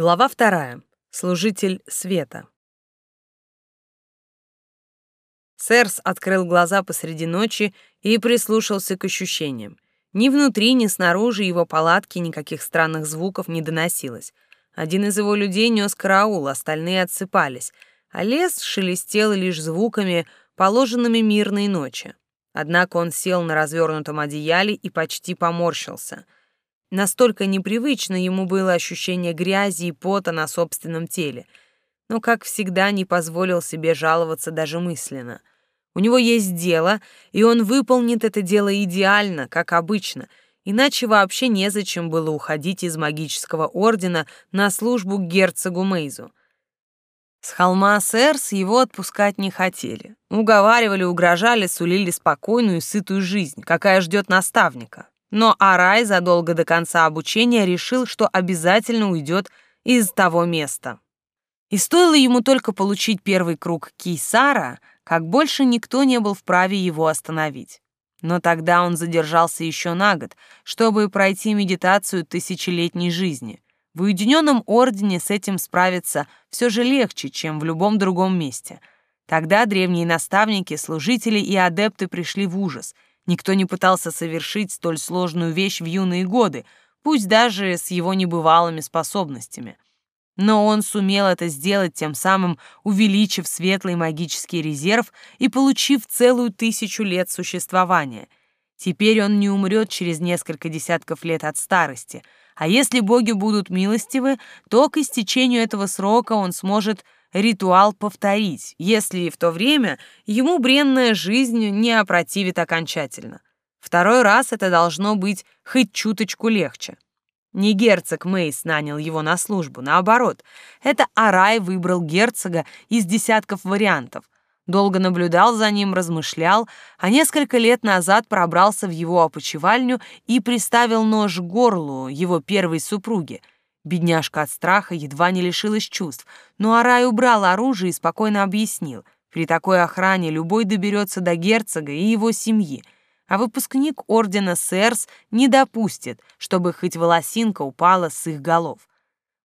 Глава вторая. Служитель света. Сэрс открыл глаза посреди ночи и прислушался к ощущениям. Ни внутри, ни снаружи его палатки никаких странных звуков не доносилось. Один из его людей нес караул, остальные отсыпались, а лес шелестел лишь звуками, положенными мирной ночи. Однако он сел на развернутом одеяле и почти поморщился — Настолько непривычно ему было ощущение грязи и пота на собственном теле, но, как всегда, не позволил себе жаловаться даже мысленно. У него есть дело, и он выполнит это дело идеально, как обычно, иначе вообще незачем было уходить из магического ордена на службу к герцогу Мейзу. С холма Сэрс его отпускать не хотели. Уговаривали, угрожали, сулили спокойную и сытую жизнь, какая ждет наставника. Но Арай задолго до конца обучения решил, что обязательно уйдет из того места. И стоило ему только получить первый круг Кейсара, как больше никто не был вправе его остановить. Но тогда он задержался еще на год, чтобы пройти медитацию тысячелетней жизни. В уединенном ордене с этим справиться все же легче, чем в любом другом месте. Тогда древние наставники, служители и адепты пришли в ужас — Никто не пытался совершить столь сложную вещь в юные годы, пусть даже с его небывалыми способностями. Но он сумел это сделать, тем самым увеличив светлый магический резерв и получив целую тысячу лет существования. Теперь он не умрет через несколько десятков лет от старости, а если боги будут милостивы, то к истечению этого срока он сможет ритуал повторить, если в то время ему бренная жизнь не опротивит окончательно. Второй раз это должно быть хоть чуточку легче. Не герцог Мейс нанял его на службу, наоборот. Это Арай выбрал герцога из десятков вариантов. Долго наблюдал за ним, размышлял, а несколько лет назад пробрался в его опочивальню и приставил нож к горлу его первой супруги — Бедняжка от страха едва не лишилась чувств, но Арай убрал оружие и спокойно объяснил. При такой охране любой доберется до герцога и его семьи, а выпускник ордена Сэрс не допустит, чтобы хоть волосинка упала с их голов.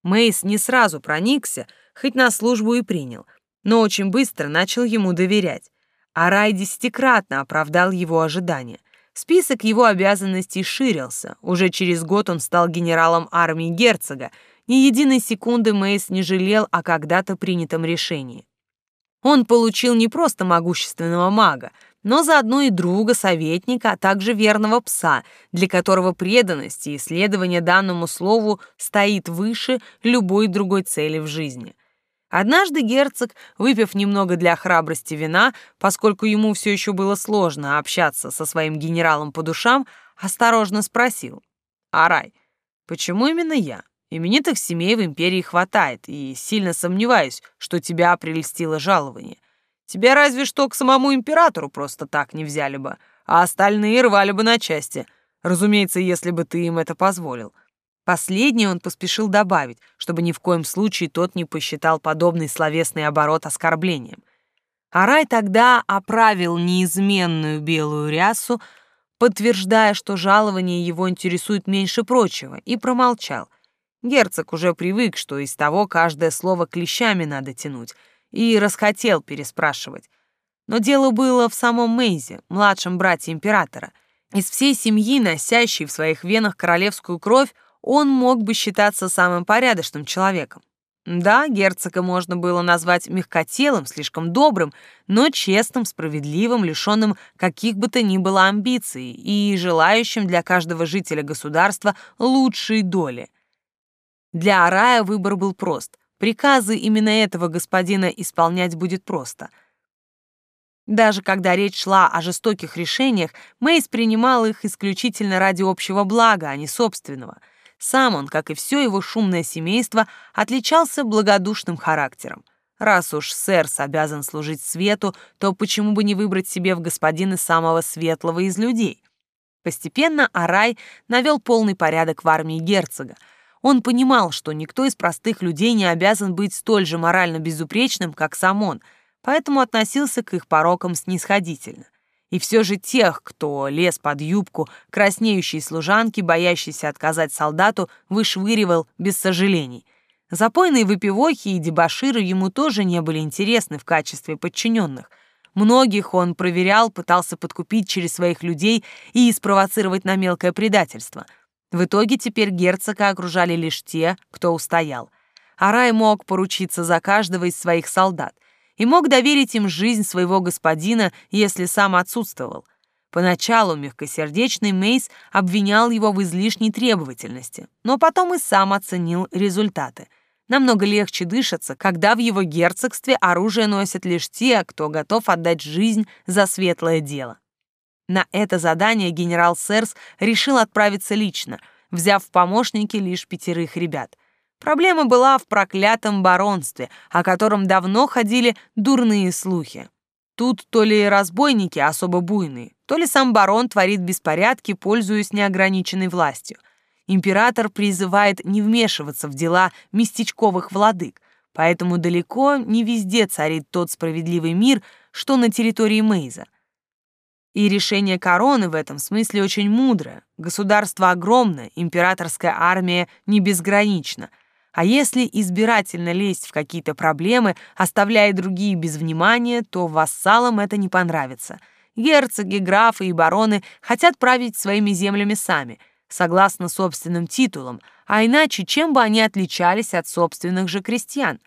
Мейс не сразу проникся, хоть на службу и принял, но очень быстро начал ему доверять. Арай десятикратно оправдал его ожидания — Список его обязанностей ширился. Уже через год он стал генералом армии герцога. Ни единой секунды Мейс не жалел о когда-то принятом решении. Он получил не просто могущественного мага, но заодно и друга, советника, а также верного пса, для которого преданность и исследование данному слову стоит выше любой другой цели в жизни. Однажды герцог, выпив немного для храбрости вина, поскольку ему все еще было сложно общаться со своим генералом по душам, осторожно спросил. «Арай, почему именно я? Именитых семей в империи хватает, и сильно сомневаюсь, что тебя прельстило жалование. Тебя разве что к самому императору просто так не взяли бы, а остальные рвали бы на части. Разумеется, если бы ты им это позволил. Последнее он поспешил добавить, чтобы ни в коем случае тот не посчитал подобный словесный оборот оскорблением. Арай тогда оправил неизменную белую рясу, подтверждая, что жалование его интересует меньше прочего, и промолчал. Герцог уже привык, что из того каждое слово клещами надо тянуть, и расхотел переспрашивать. Но дело было в самом Мейзе, младшем брате императора. Из всей семьи, носящей в своих венах королевскую кровь, он мог бы считаться самым порядочным человеком. Да, герцога можно было назвать мягкотелым, слишком добрым, но честным, справедливым, лишенным каких бы то ни было амбиций и желающим для каждого жителя государства лучшей доли. Для Арая выбор был прост. Приказы именно этого господина исполнять будет просто. Даже когда речь шла о жестоких решениях, Мейс принимал их исключительно ради общего блага, а не собственного — сам он, как и все его шумное семейство, отличался благодушным характером. Раз уж сэрс обязан служить свету, то почему бы не выбрать себе в господина самого светлого из людей? Постепенно Арай навел полный порядок в армии герцога. Он понимал, что никто из простых людей не обязан быть столь же морально безупречным, как сам он, поэтому относился к их порокам снисходительно. И все же тех, кто лез под юбку краснеющей служанки, боящейся отказать солдату, вышвыривал без сожалений. Запойные выпивохи и дебоширы ему тоже не были интересны в качестве подчиненных. Многих он проверял, пытался подкупить через своих людей и спровоцировать на мелкое предательство. В итоге теперь герцога окружали лишь те, кто устоял. Арай мог поручиться за каждого из своих солдат и мог доверить им жизнь своего господина, если сам отсутствовал. Поначалу мягкосердечный Мейс обвинял его в излишней требовательности, но потом и сам оценил результаты. Намного легче дышаться, когда в его герцогстве оружие носят лишь те, кто готов отдать жизнь за светлое дело. На это задание генерал Серс решил отправиться лично, взяв в помощники лишь пятерых ребят. Проблема была в проклятом баронстве, о котором давно ходили дурные слухи. Тут то ли разбойники особо буйные, то ли сам барон творит беспорядки, пользуясь неограниченной властью. Император призывает не вмешиваться в дела местечковых владык, поэтому далеко не везде царит тот справедливый мир, что на территории Мейза. И решение короны в этом смысле очень мудрое. Государство огромное, императорская армия не безгранична — а если избирательно лезть в какие-то проблемы, оставляя другие без внимания, то вассалам это не понравится. Герцоги, графы и бароны хотят править своими землями сами, согласно собственным титулам, а иначе чем бы они отличались от собственных же крестьян?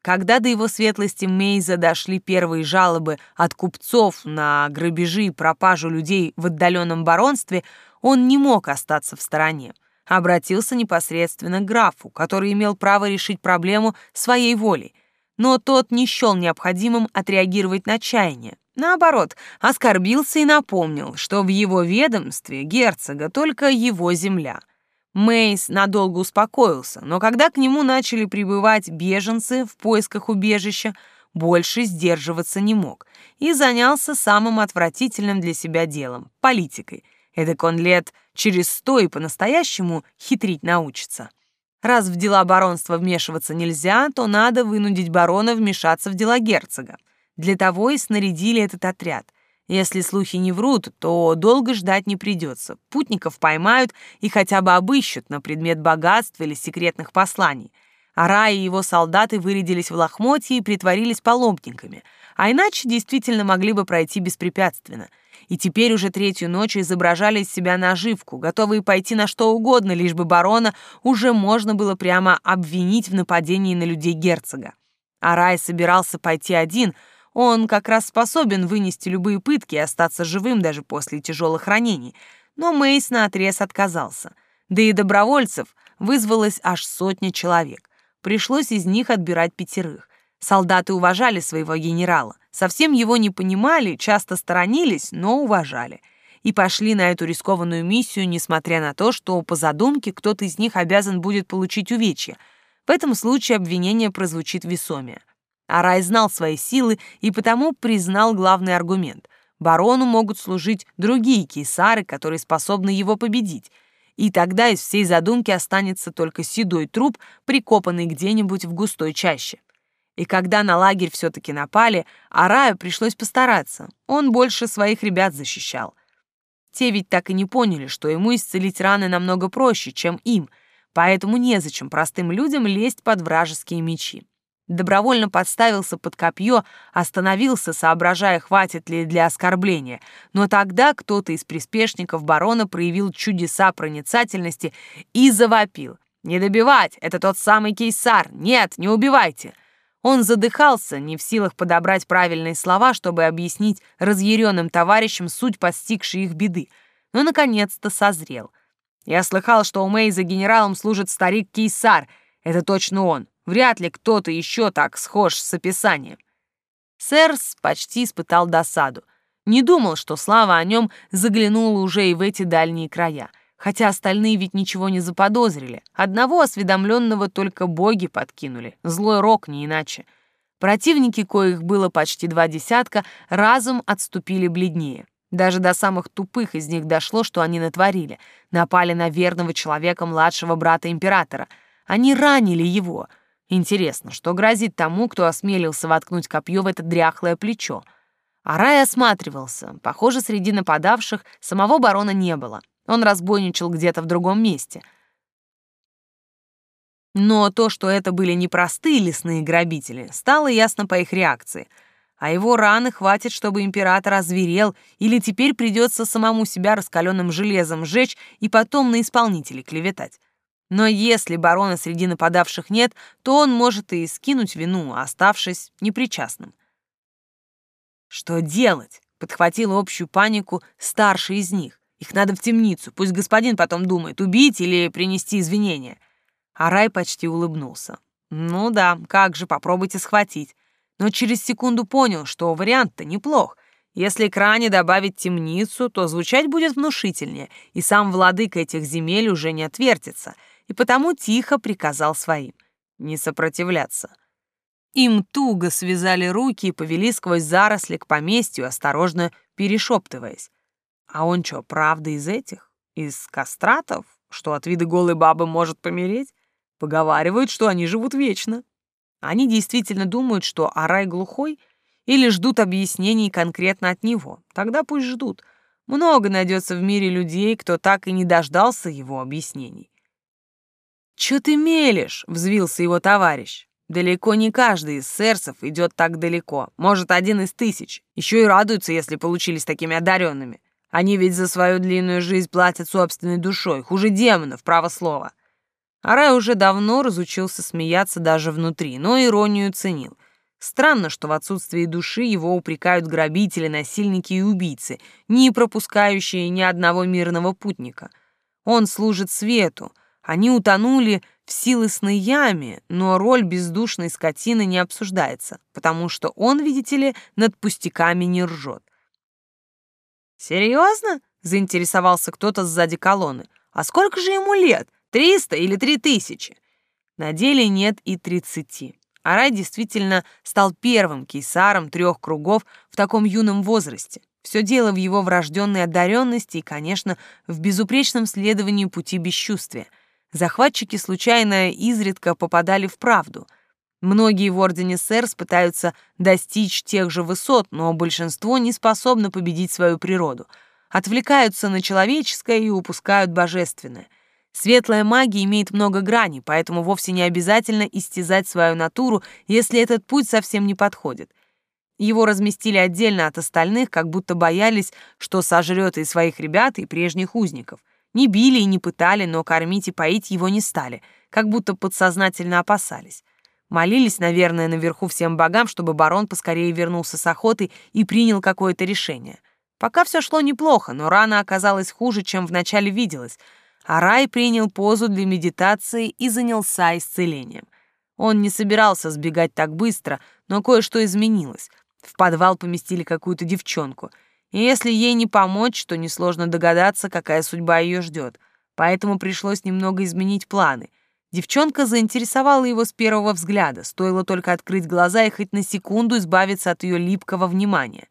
Когда до его светлости Мейза дошли первые жалобы от купцов на грабежи и пропажу людей в отдаленном баронстве, он не мог остаться в стороне обратился непосредственно к графу, который имел право решить проблему своей волей, но тот не счел необходимым отреагировать на чаяние. Наоборот, оскорбился и напомнил, что в его ведомстве герцога только его земля. Мейс надолго успокоился, но когда к нему начали прибывать беженцы в поисках убежища, больше сдерживаться не мог и занялся самым отвратительным для себя делом — политикой. Эдак он лет через сто и по-настоящему хитрить научится. Раз в дела баронства вмешиваться нельзя, то надо вынудить барона вмешаться в дела герцога. Для того и снарядили этот отряд. Если слухи не врут, то долго ждать не придется. Путников поймают и хотя бы обыщут на предмет богатства или секретных посланий. Ара и его солдаты вырядились в лохмотье и притворились паломниками, а иначе действительно могли бы пройти беспрепятственно — и теперь уже третью ночь изображали из себя наживку, готовые пойти на что угодно, лишь бы барона уже можно было прямо обвинить в нападении на людей герцога. А Рай собирался пойти один, он как раз способен вынести любые пытки и остаться живым даже после тяжелых ранений, но Мейс наотрез отказался. Да и добровольцев вызвалось аж сотня человек. Пришлось из них отбирать пятерых. Солдаты уважали своего генерала, совсем его не понимали, часто сторонились, но уважали. И пошли на эту рискованную миссию, несмотря на то, что по задумке кто-то из них обязан будет получить увечья. В этом случае обвинение прозвучит весомее. Арай знал свои силы и потому признал главный аргумент. Барону могут служить другие кейсары, которые способны его победить. И тогда из всей задумки останется только седой труп, прикопанный где-нибудь в густой чаще. И когда на лагерь все-таки напали, Араю пришлось постараться. Он больше своих ребят защищал. Те ведь так и не поняли, что ему исцелить раны намного проще, чем им, поэтому незачем простым людям лезть под вражеские мечи. Добровольно подставился под копье, остановился, соображая, хватит ли для оскорбления. Но тогда кто-то из приспешников барона проявил чудеса проницательности и завопил. «Не добивать! Это тот самый кейсар! Нет, не убивайте!» Он задыхался, не в силах подобрать правильные слова, чтобы объяснить разъяренным товарищам суть постигшей их беды, но наконец-то созрел. Я слыхал, что у Мэй за генералом служит старик Кейсар. Это точно он. Вряд ли кто-то еще так схож с описанием. Сэрс почти испытал досаду. Не думал, что слава о нем заглянула уже и в эти дальние края — хотя остальные ведь ничего не заподозрили. Одного осведомленного только боги подкинули, злой рок не иначе. Противники, коих было почти два десятка, разом отступили бледнее. Даже до самых тупых из них дошло, что они натворили. Напали на верного человека младшего брата императора. Они ранили его. Интересно, что грозит тому, кто осмелился воткнуть копье в это дряхлое плечо? Арай осматривался. Похоже, среди нападавших самого барона не было. Он разбойничал где-то в другом месте. Но то, что это были не простые лесные грабители, стало ясно по их реакции. А его раны хватит, чтобы император озверел, или теперь придется самому себя раскаленным железом сжечь и потом на исполнителей клеветать. Но если барона среди нападавших нет, то он может и скинуть вину, оставшись непричастным. Что делать? Подхватил общую панику старший из них. Их надо в темницу, пусть господин потом думает, убить или принести извинения. А Рай почти улыбнулся. Ну да, как же, попробуйте схватить. Но через секунду понял, что вариант-то неплох. Если к ране добавить темницу, то звучать будет внушительнее, и сам владыка этих земель уже не отвертится, и потому тихо приказал своим не сопротивляться. Им туго связали руки и повели сквозь заросли к поместью, осторожно перешептываясь. А он что, правда из этих? Из кастратов? Что от вида голой бабы может помереть? Поговаривают, что они живут вечно. Они действительно думают, что Арай глухой или ждут объяснений конкретно от него. Тогда пусть ждут. Много найдется в мире людей, кто так и не дождался его объяснений. «Чё ты мелешь?» — взвился его товарищ. Далеко не каждый из сэрсов идет так далеко. Может, один из тысяч. Еще и радуются, если получились такими одаренными. Они ведь за свою длинную жизнь платят собственной душой. Хуже демонов, право слово. Арай уже давно разучился смеяться даже внутри, но иронию ценил. Странно, что в отсутствии души его упрекают грабители, насильники и убийцы, не пропускающие ни одного мирного путника. Он служит свету. Они утонули в силосной яме, но роль бездушной скотины не обсуждается, потому что он, видите ли, над пустяками не ржет. «Серьезно?» — заинтересовался кто-то сзади колонны. «А сколько же ему лет? Триста или три тысячи?» На деле нет и тридцати. Арай действительно стал первым кейсаром трех кругов в таком юном возрасте. Все дело в его врожденной одаренности и, конечно, в безупречном следовании пути бесчувствия — Захватчики случайно изредка попадали в правду. Многие в Ордене Сэрс пытаются достичь тех же высот, но большинство не способно победить свою природу. Отвлекаются на человеческое и упускают божественное. Светлая магия имеет много граней, поэтому вовсе не обязательно истязать свою натуру, если этот путь совсем не подходит. Его разместили отдельно от остальных, как будто боялись, что сожрет и своих ребят, и прежних узников. Не били и не пытали, но кормить и поить его не стали, как будто подсознательно опасались. Молились, наверное, наверху всем богам, чтобы барон поскорее вернулся с охоты и принял какое-то решение. Пока все шло неплохо, но рана оказалась хуже, чем вначале виделось, а Рай принял позу для медитации и занялся исцелением. Он не собирался сбегать так быстро, но кое-что изменилось. В подвал поместили какую-то девчонку — и если ей не помочь, то несложно догадаться, какая судьба ее ждет. Поэтому пришлось немного изменить планы. Девчонка заинтересовала его с первого взгляда, стоило только открыть глаза и хоть на секунду избавиться от ее липкого внимания.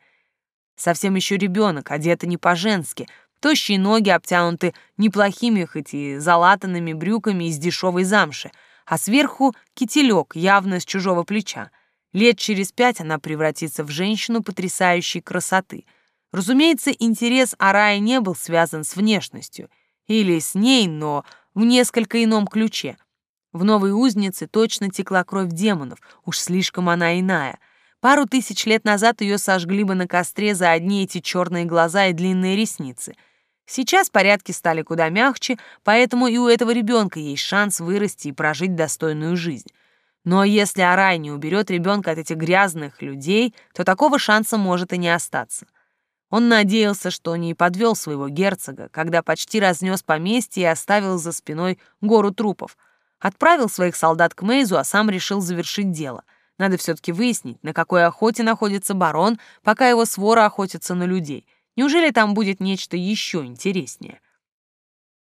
Совсем еще ребенок, одета не по-женски, тощие ноги обтянуты неплохими, хоть и залатанными брюками из дешевой замши, а сверху кителек, явно с чужого плеча. Лет через пять она превратится в женщину потрясающей красоты — Разумеется, интерес Араи не был связан с внешностью, или с ней, но в несколько ином ключе. В новой узнице точно текла кровь демонов, уж слишком она иная. Пару тысяч лет назад ее сожгли бы на костре за одни эти черные глаза и длинные ресницы. Сейчас порядки стали куда мягче, поэтому и у этого ребенка есть шанс вырасти и прожить достойную жизнь. Но если Арай не уберет ребенка от этих грязных людей, то такого шанса может и не остаться. Он надеялся, что не подвел своего герцога, когда почти разнес поместье и оставил за спиной гору трупов. Отправил своих солдат к Мейзу, а сам решил завершить дело. Надо все-таки выяснить, на какой охоте находится барон, пока его свора охотится на людей. Неужели там будет нечто еще интереснее?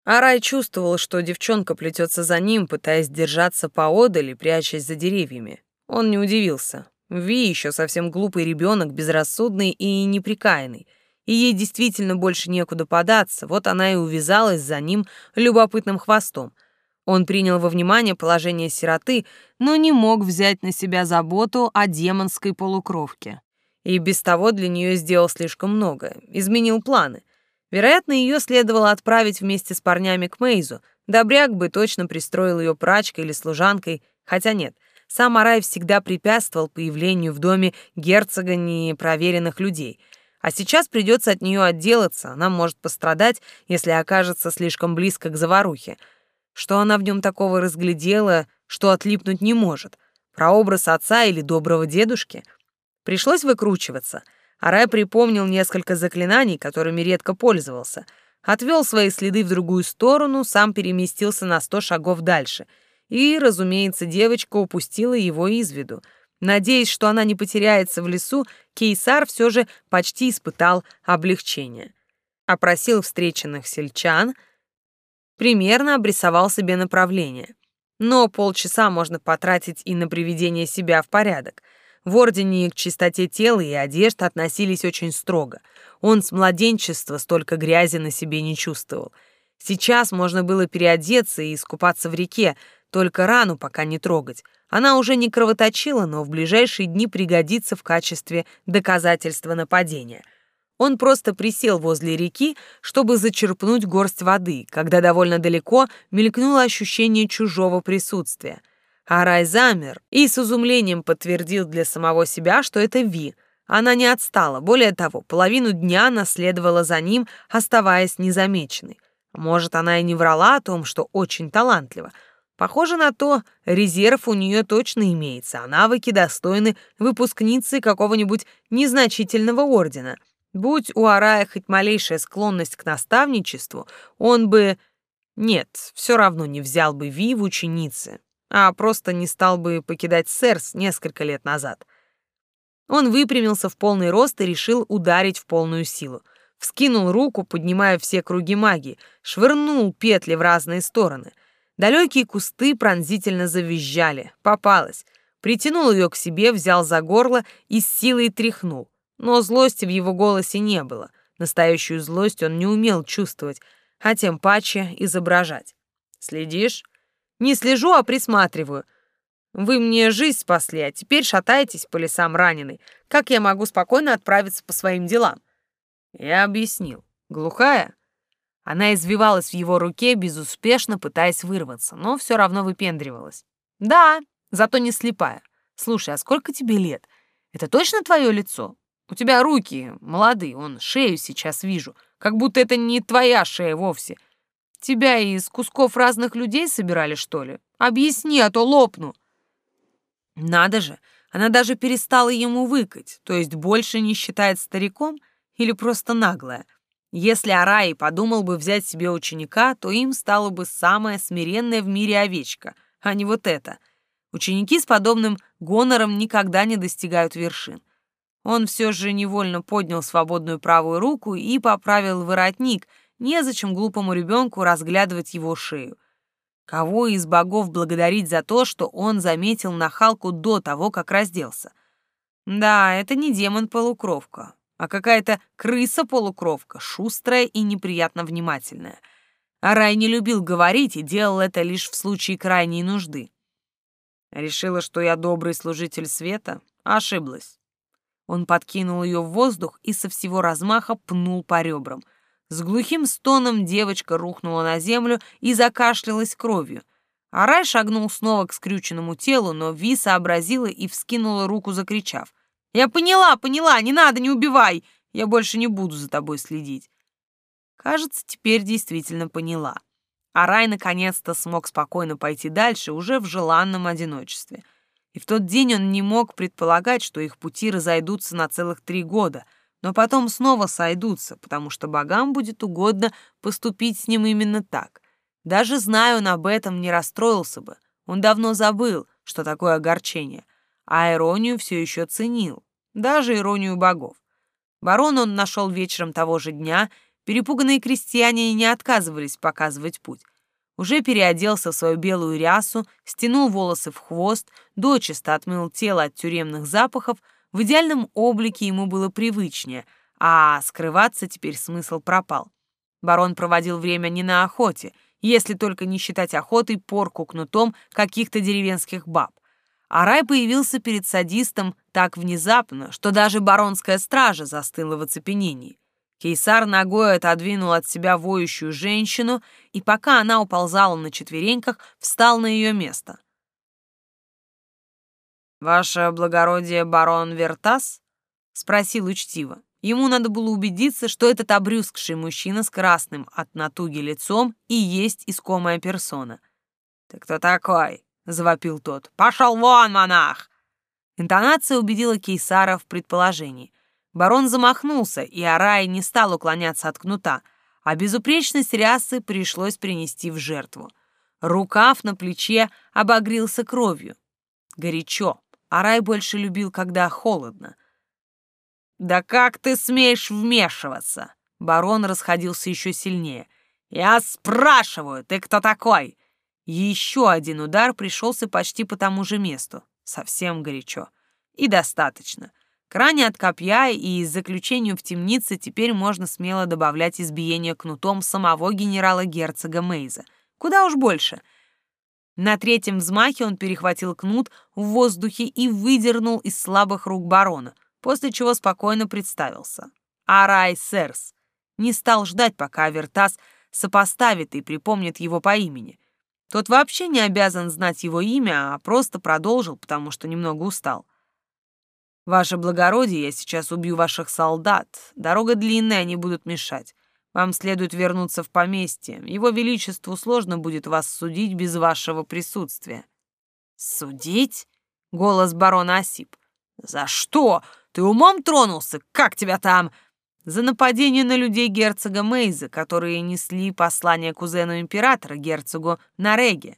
Арай чувствовал, что девчонка плетется за ним, пытаясь держаться поодаль и прячась за деревьями. Он не удивился. Ви еще совсем глупый ребенок, безрассудный и неприкаянный — и ей действительно больше некуда податься, вот она и увязалась за ним любопытным хвостом. Он принял во внимание положение сироты, но не мог взять на себя заботу о демонской полукровке. И без того для нее сделал слишком много, изменил планы. Вероятно, ее следовало отправить вместе с парнями к Мейзу, Добряк бы точно пристроил ее прачкой или служанкой, хотя нет, сам Арай всегда препятствовал появлению в доме герцога непроверенных людей. А сейчас придется от нее отделаться, она может пострадать, если окажется слишком близко к заварухе. Что она в нем такого разглядела, что отлипнуть не может? Про образ отца или доброго дедушки? Пришлось выкручиваться. Арай припомнил несколько заклинаний, которыми редко пользовался — отвел свои следы в другую сторону, сам переместился на сто шагов дальше. И, разумеется, девочка упустила его из виду. Надеясь, что она не потеряется в лесу, Кейсар все же почти испытал облегчение. Опросил встреченных сельчан, примерно обрисовал себе направление. Но полчаса можно потратить и на приведение себя в порядок. В Ордене к чистоте тела и одежд относились очень строго — он с младенчества столько грязи на себе не чувствовал. Сейчас можно было переодеться и искупаться в реке, только рану пока не трогать. Она уже не кровоточила, но в ближайшие дни пригодится в качестве доказательства нападения. Он просто присел возле реки, чтобы зачерпнуть горсть воды, когда довольно далеко мелькнуло ощущение чужого присутствия. Арай замер и с изумлением подтвердил для самого себя, что это Ви — она не отстала, более того, половину дня наследовала за ним, оставаясь незамеченной. Может, она и не врала о том, что очень талантлива. Похоже на то, резерв у нее точно имеется, а навыки достойны выпускницы какого-нибудь незначительного ордена. Будь у Арая хоть малейшая склонность к наставничеству, он бы... Нет, все равно не взял бы Ви в ученицы, а просто не стал бы покидать Сэрс несколько лет назад. Он выпрямился в полный рост и решил ударить в полную силу. Вскинул руку, поднимая все круги магии, швырнул петли в разные стороны. Далекие кусты пронзительно завизжали. Попалась. Притянул ее к себе, взял за горло и с силой тряхнул. Но злости в его голосе не было. Настоящую злость он не умел чувствовать, а тем паче изображать. «Следишь?» «Не слежу, а присматриваю. Вы мне жизнь спасли, а теперь шатаетесь по лесам раненый. Как я могу спокойно отправиться по своим делам?» Я объяснил. Глухая? Она извивалась в его руке, безуспешно пытаясь вырваться, но все равно выпендривалась. «Да, зато не слепая. Слушай, а сколько тебе лет? Это точно твое лицо? У тебя руки молодые, он шею сейчас вижу, как будто это не твоя шея вовсе. Тебя из кусков разных людей собирали, что ли? Объясни, а то лопну». Надо же, она даже перестала ему выкать, то есть больше не считает стариком или просто наглая. Если Араи подумал бы взять себе ученика, то им стала бы самая смиренная в мире овечка, а не вот это. Ученики с подобным гонором никогда не достигают вершин. Он все же невольно поднял свободную правую руку и поправил воротник, незачем глупому ребенку разглядывать его шею — Кого из богов благодарить за то, что он заметил нахалку до того, как разделся? Да, это не демон-полукровка, а какая-то крыса-полукровка, шустрая и неприятно внимательная. А Рай не любил говорить и делал это лишь в случае крайней нужды. Решила, что я добрый служитель света? Ошиблась. Он подкинул ее в воздух и со всего размаха пнул по ребрам — с глухим стоном девочка рухнула на землю и закашлялась кровью. Арай шагнул снова к скрюченному телу, но Ви сообразила и вскинула руку, закричав. «Я поняла, поняла, не надо, не убивай! Я больше не буду за тобой следить». Кажется, теперь действительно поняла. Арай наконец-то смог спокойно пойти дальше, уже в желанном одиночестве. И в тот день он не мог предполагать, что их пути разойдутся на целых три года — но потом снова сойдутся, потому что богам будет угодно поступить с ним именно так. Даже зная он об этом, не расстроился бы. Он давно забыл, что такое огорчение, а иронию все еще ценил, даже иронию богов. Барон он нашел вечером того же дня, перепуганные крестьяне не отказывались показывать путь. Уже переоделся в свою белую рясу, стянул волосы в хвост, дочисто отмыл тело от тюремных запахов — в идеальном облике ему было привычнее, а скрываться теперь смысл пропал. Барон проводил время не на охоте, если только не считать охотой порку кнутом каких-то деревенских баб. А рай появился перед садистом так внезапно, что даже баронская стража застыла в оцепенении. Кейсар ногой отодвинул от себя воющую женщину, и пока она уползала на четвереньках, встал на ее место. «Ваше благородие барон Вертас?» — спросил учтиво. Ему надо было убедиться, что этот обрюзгший мужчина с красным от натуги лицом и есть искомая персона. «Ты кто такой?» — завопил тот. «Пошел вон, монах!» Интонация убедила Кейсара в предположении. Барон замахнулся, и Арай не стал уклоняться от кнута, а безупречность рясы пришлось принести в жертву. Рукав на плече обогрился кровью. Горячо. Арай больше любил, когда холодно. «Да как ты смеешь вмешиваться?» Барон расходился еще сильнее. «Я спрашиваю, ты кто такой?» Еще один удар пришелся почти по тому же месту. Совсем горячо. И достаточно. К ране от копья и заключению в темнице теперь можно смело добавлять избиение кнутом самого генерала-герцога Мейза. Куда уж больше. На третьем взмахе он перехватил кнут в воздухе и выдернул из слабых рук барона, после чего спокойно представился. Арай Серс. Не стал ждать, пока Вертас сопоставит и припомнит его по имени. Тот вообще не обязан знать его имя, а просто продолжил, потому что немного устал. Ваше благородие, я сейчас убью ваших солдат. Дорога длинная, они будут мешать. Вам следует вернуться в поместье. Его величеству сложно будет вас судить без вашего присутствия. Судить? Голос барона осип. За что? Ты умом тронулся? Как тебя там? За нападение на людей герцога Мейза, которые несли послание кузену императора, герцогу Нареге.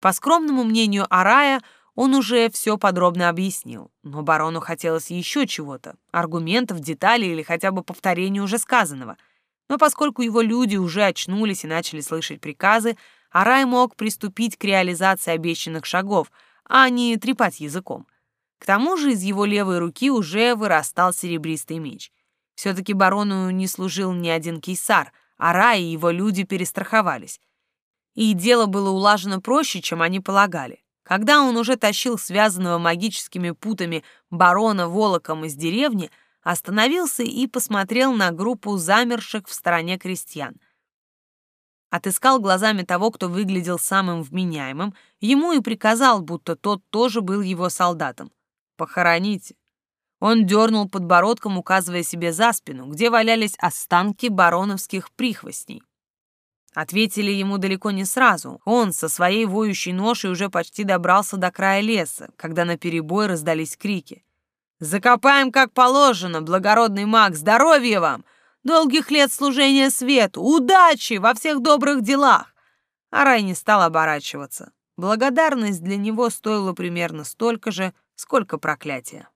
По скромному мнению Арая, он уже все подробно объяснил, но барону хотелось еще чего-то, аргументов, деталей или хотя бы повторения уже сказанного. Но поскольку его люди уже очнулись и начали слышать приказы, Арай мог приступить к реализации обещанных шагов, а не трепать языком. К тому же из его левой руки уже вырастал серебристый меч. Все-таки барону не служил ни один кейсар, а и его люди перестраховались. И дело было улажено проще, чем они полагали. Когда он уже тащил связанного магическими путами барона волоком из деревни, остановился и посмотрел на группу замерших в стороне крестьян. Отыскал глазами того, кто выглядел самым вменяемым, ему и приказал, будто тот тоже был его солдатом. «Похороните». Он дернул подбородком, указывая себе за спину, где валялись останки бароновских прихвостней. Ответили ему далеко не сразу. Он со своей воющей ношей уже почти добрался до края леса, когда на перебой раздались крики. «Закопаем, как положено, благородный маг! Здоровья вам! Долгих лет служения свету! Удачи во всех добрых делах!» Арай не стал оборачиваться. Благодарность для него стоила примерно столько же, сколько проклятия.